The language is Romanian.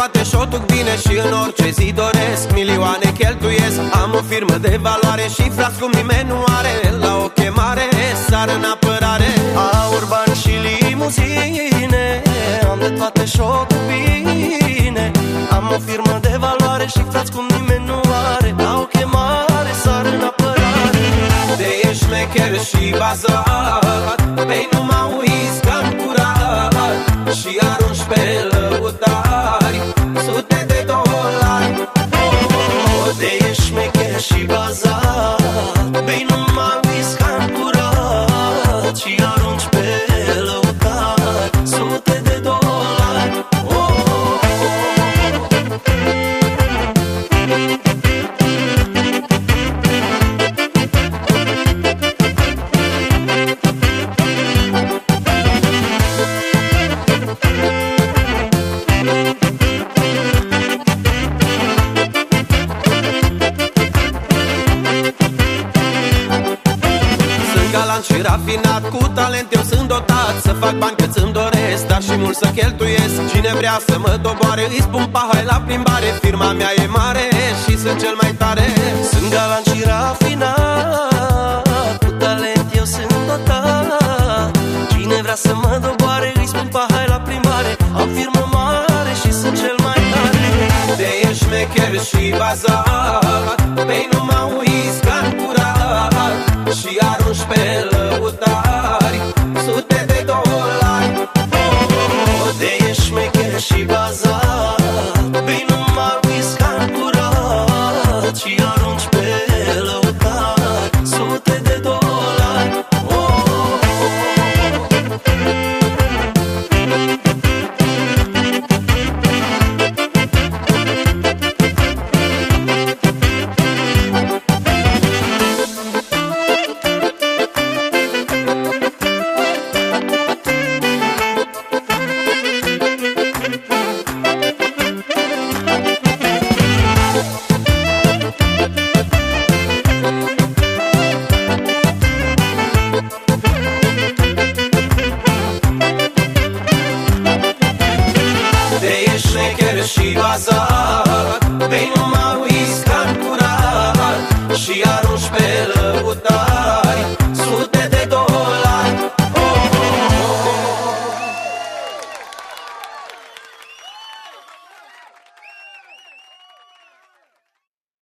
limuzine Am de toate șotuc bine și în orice zi doresc. Milioane cheltuiesc Am o firmă de valoare și frați cum nimeni nu are. La o chemare sar în apărare. Aur, bani și limuzine Am de toate șotuc bine. Am o firmă de valoare și frați cum nimeni nu are. La o chemare sar în apărare. De ești șmecher și bazat rafinat Cu talent eu sunt dotat Să fac bani cât îmi doresc Dar și mult să cheltuiesc. Cine vrea să mă doboare Îi spun pahai la plimbare. Firma mea e mare și sunt cel mai tare. Sunt galant și rafinat Cu talent eu sunt dotat. Cine vrea să mă doboare Îi spun pahai la plimbare. Am firmă mare și sunt cel mai tare. De ești șmecher și bazat Și bazar Bei numai whisky curat Și arunci pe lăutar